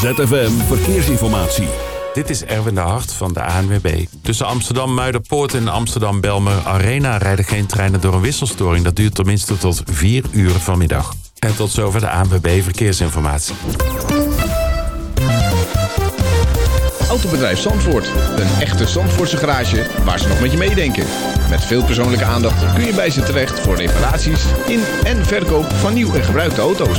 ZFM Verkeersinformatie. Dit is Erwin de Hart van de ANWB. Tussen Amsterdam Muiderpoort en Amsterdam Belmer Arena rijden geen treinen door een wisselstoring. Dat duurt tenminste tot 4 uur vanmiddag. En tot zover de ANWB Verkeersinformatie. Autobedrijf Zandvoort. Een echte Zandvoortse garage waar ze nog met je meedenken. Met veel persoonlijke aandacht kun je bij ze terecht voor reparaties in en verkoop van nieuw en gebruikte auto's.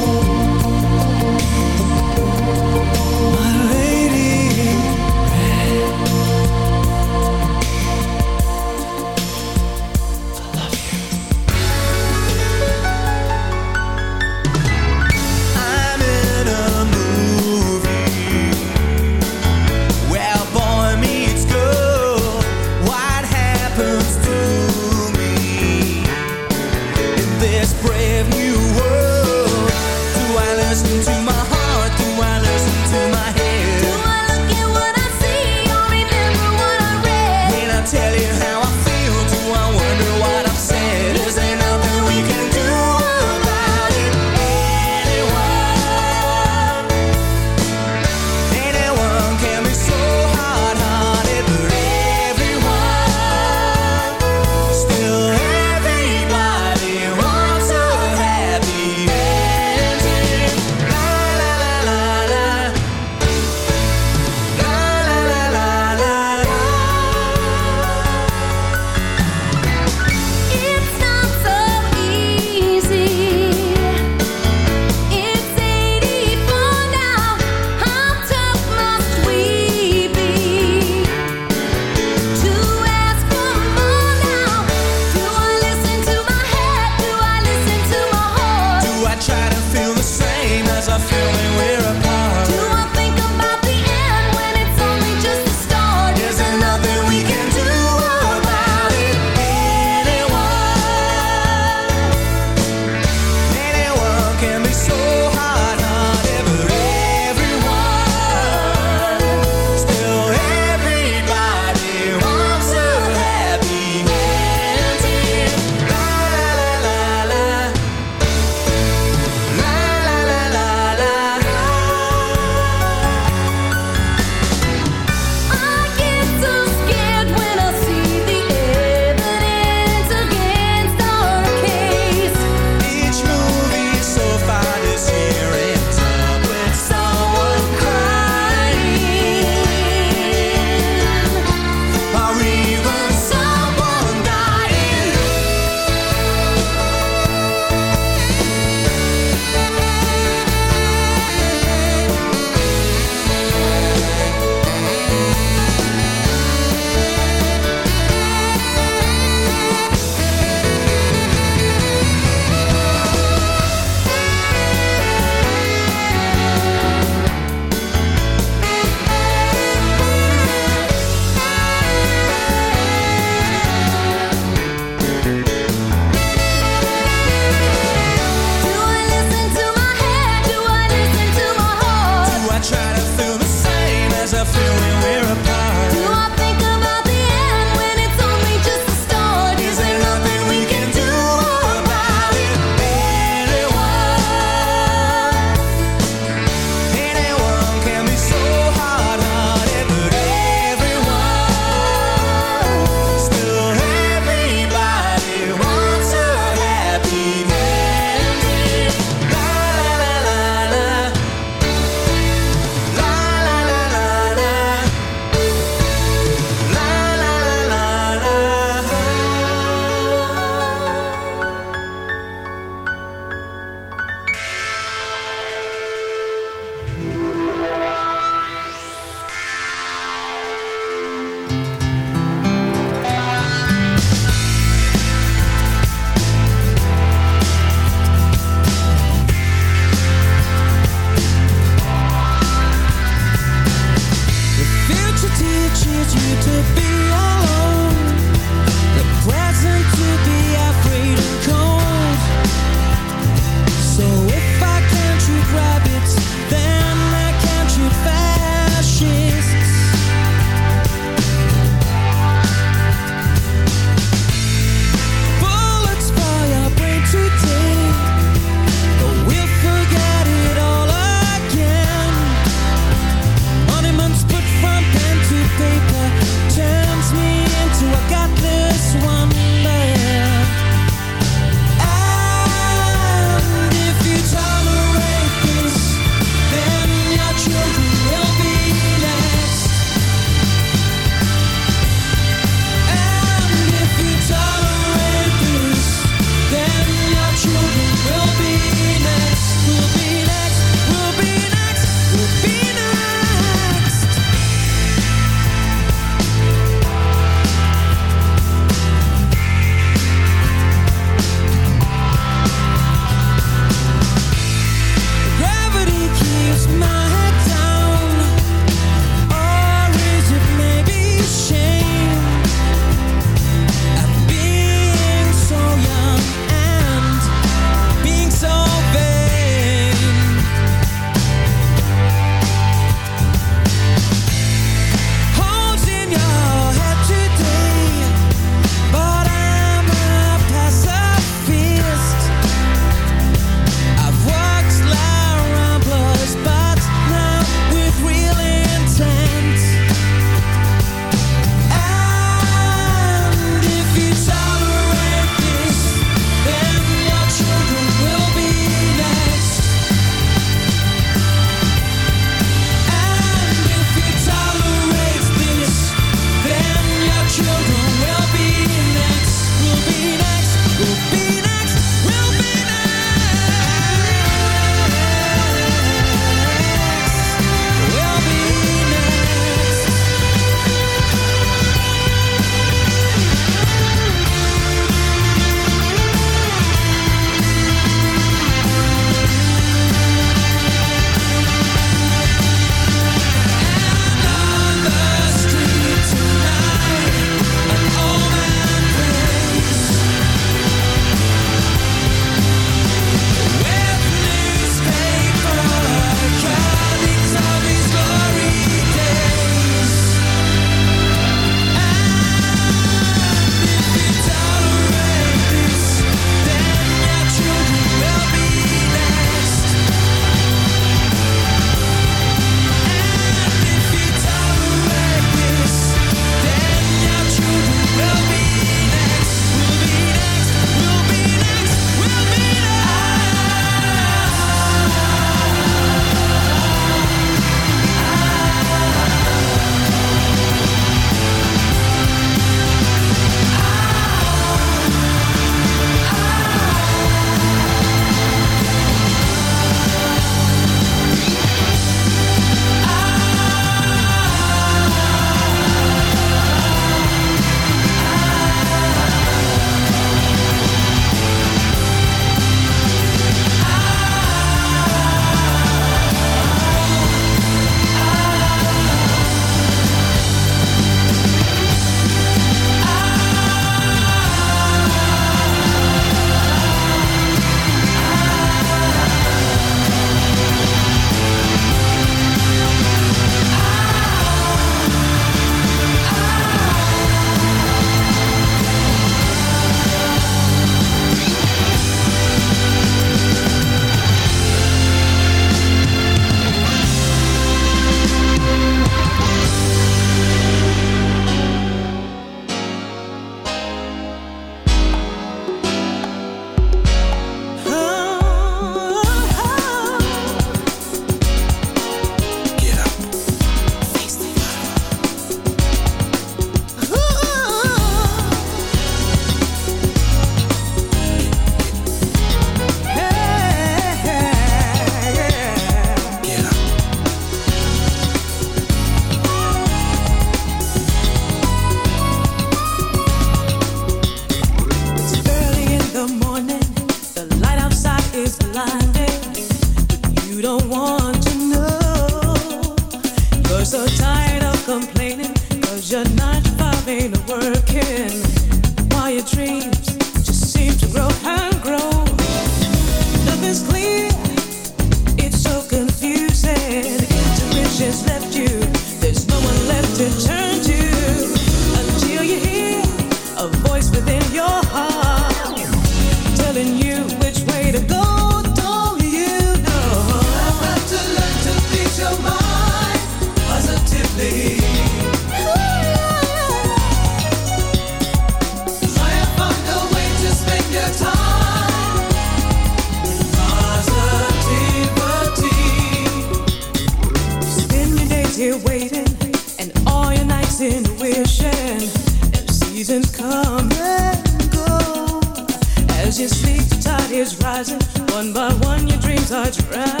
She your dreams are sleeping.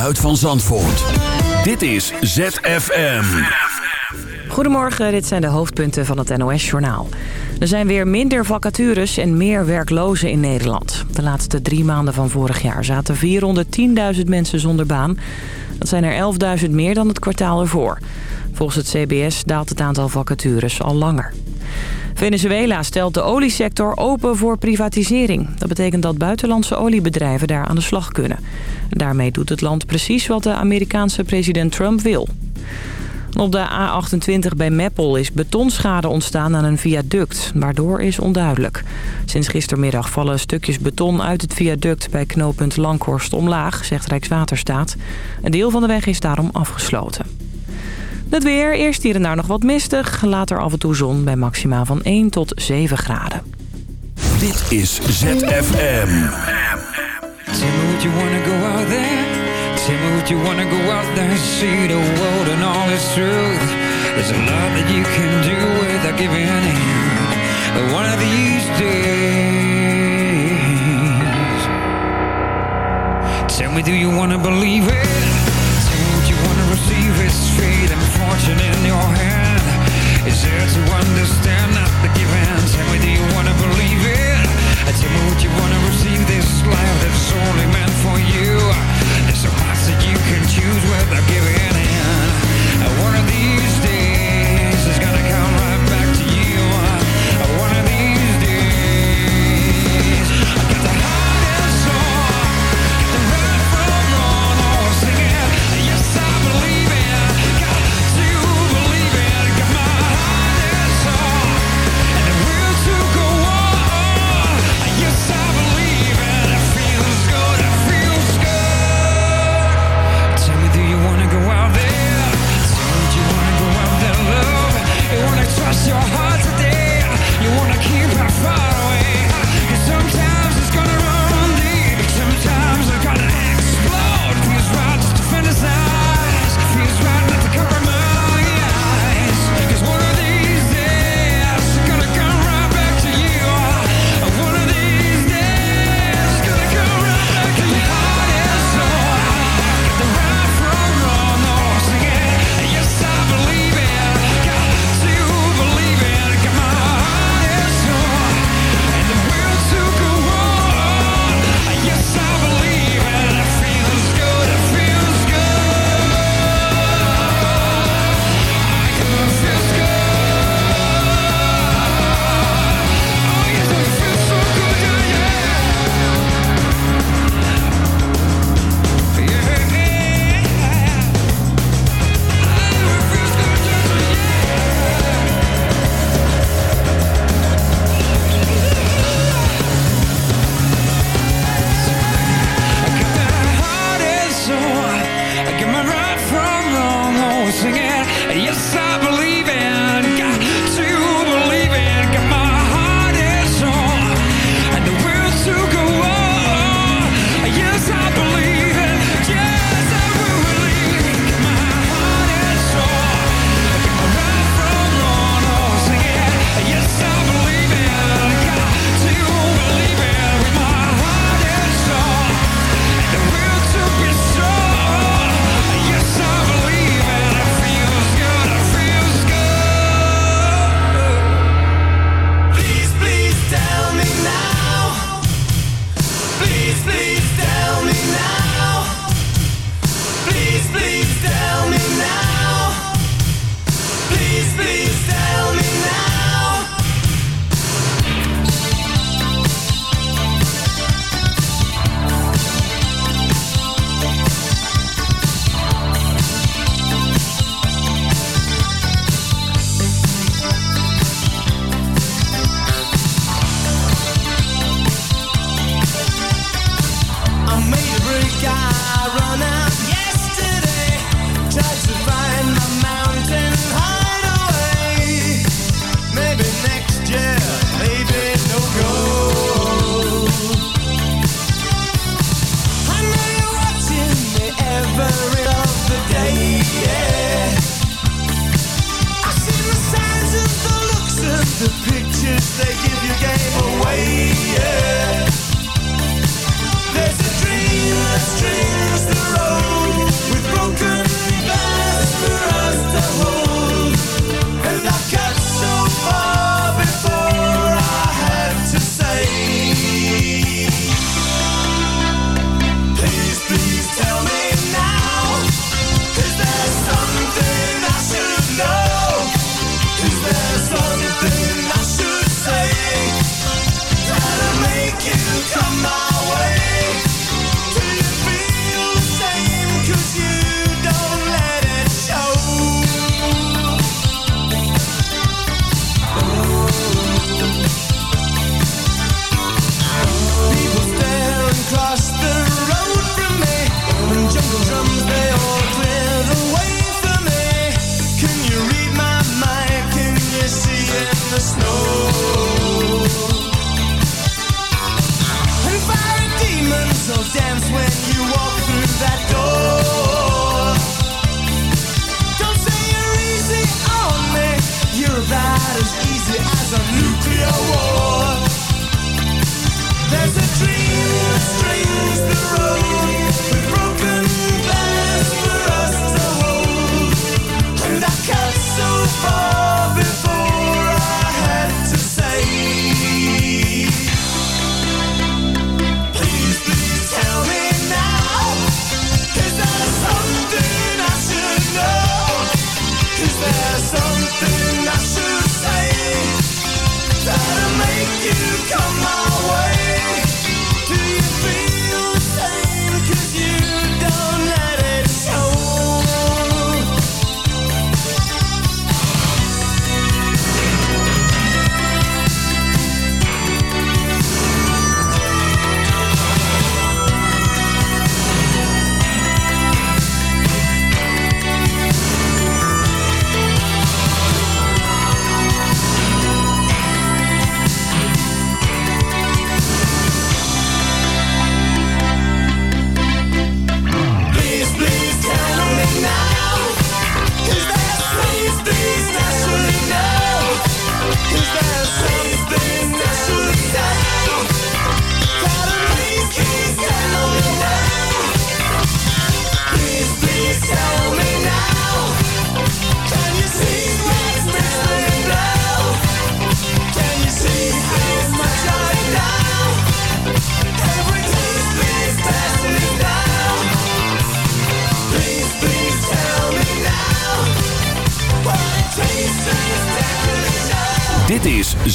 Van Zandvoort. Dit is ZFM. Goedemorgen, dit zijn de hoofdpunten van het NOS-journaal. Er zijn weer minder vacatures en meer werklozen in Nederland. De laatste drie maanden van vorig jaar zaten 410.000 mensen zonder baan. Dat zijn er 11.000 meer dan het kwartaal ervoor. Volgens het CBS daalt het aantal vacatures al langer. Venezuela stelt de oliesector open voor privatisering. Dat betekent dat buitenlandse oliebedrijven daar aan de slag kunnen. Daarmee doet het land precies wat de Amerikaanse president Trump wil. Op de A28 bij Meppel is betonschade ontstaan aan een viaduct. Waardoor is onduidelijk. Sinds gistermiddag vallen stukjes beton uit het viaduct bij knooppunt Langhorst omlaag, zegt Rijkswaterstaat. Een deel van de weg is daarom afgesloten. Het weer, eerst hier en daar nog wat mistig. Later af en toe zon bij maximaal van 1 tot 7 graden. Dit is ZFM. Tell me would you wanna go out there? Tell me would you wanna go out there see the world and all its truth? There's a lot that you can do without giving in. But one of these days, tell me, do you wanna believe it? And fortune in your hand? Is there to understand not the given? Tell me, do you wanna believe it? Tell me, would you wanna receive this life that's only meant for you? There's so much that you can choose without giving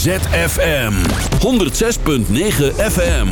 ZFM 106.9 FM.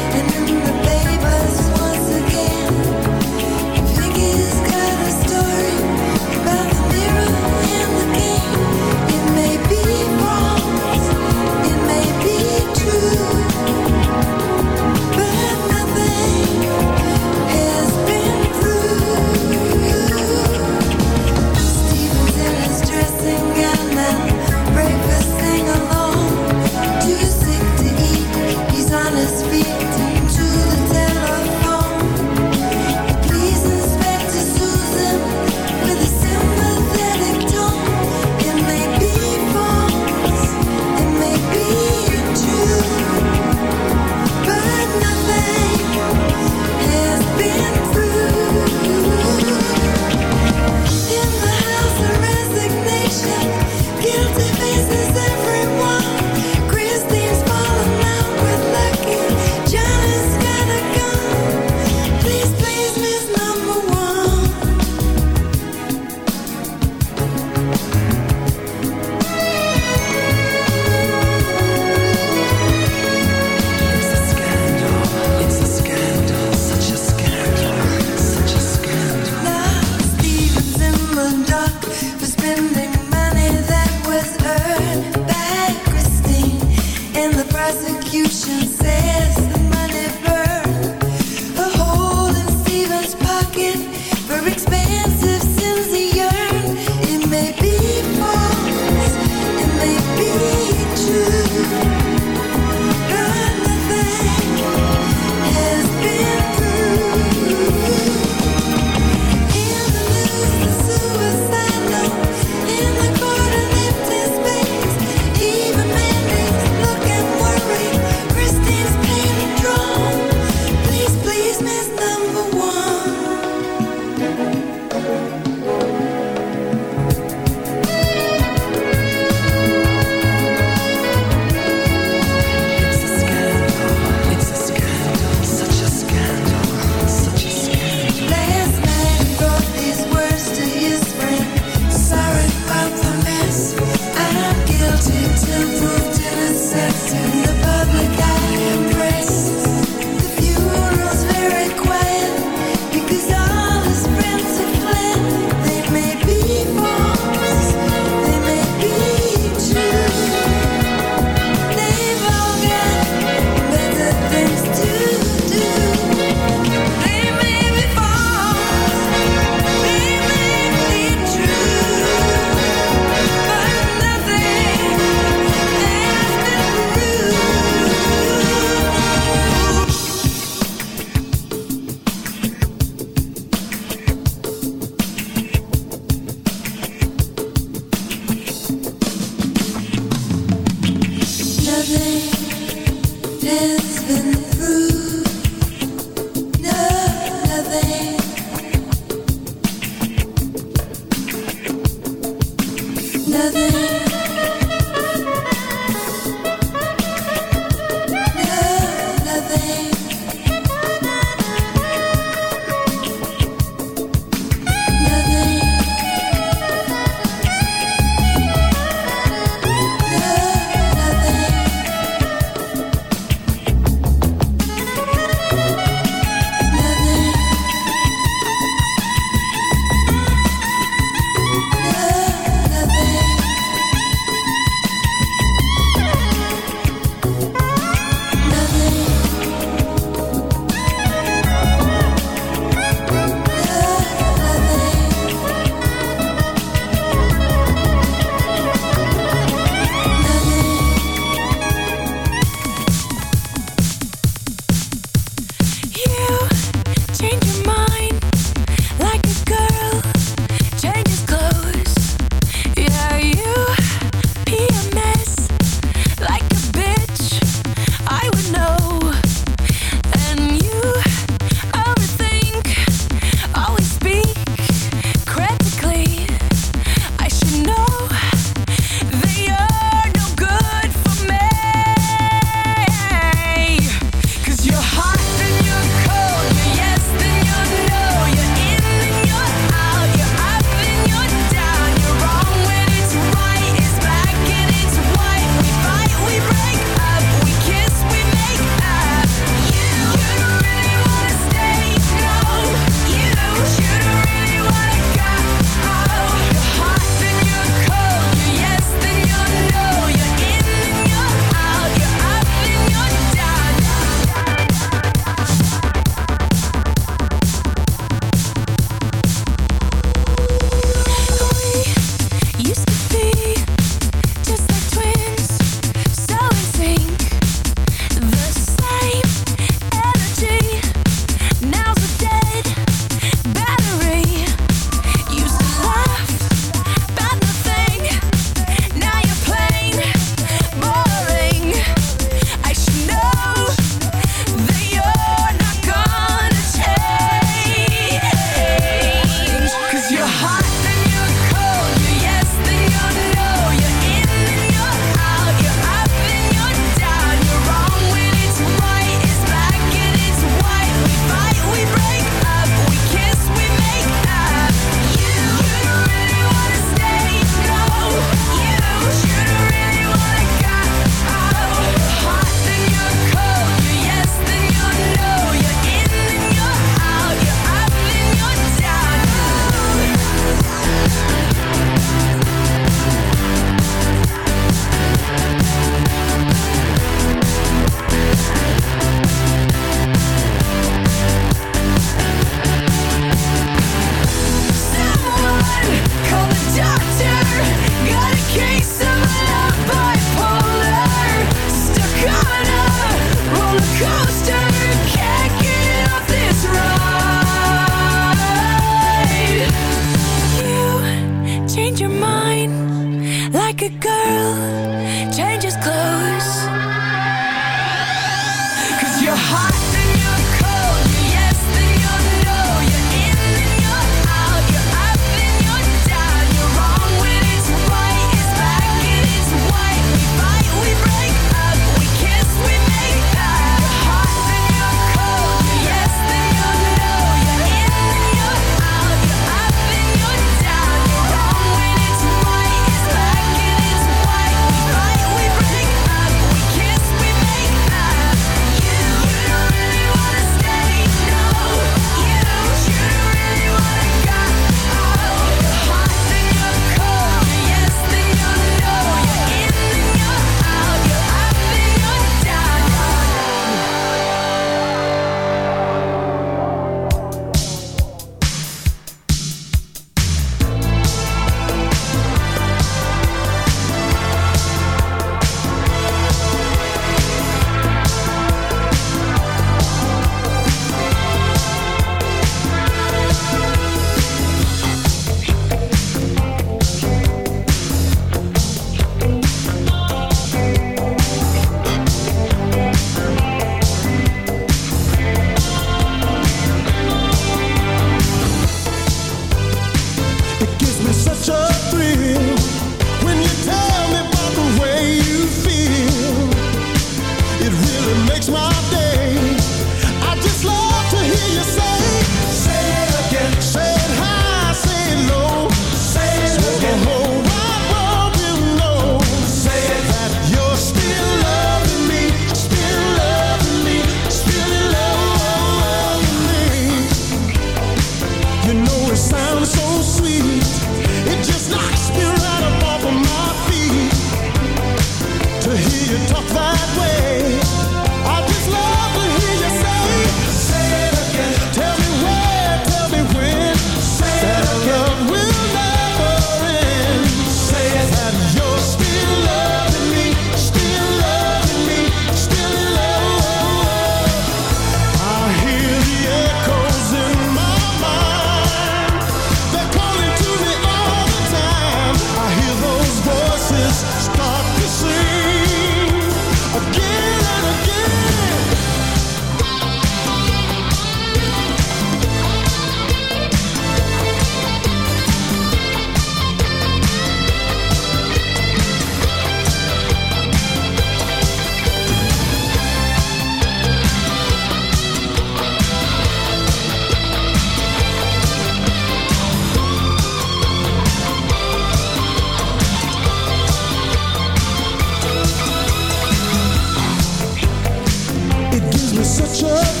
show.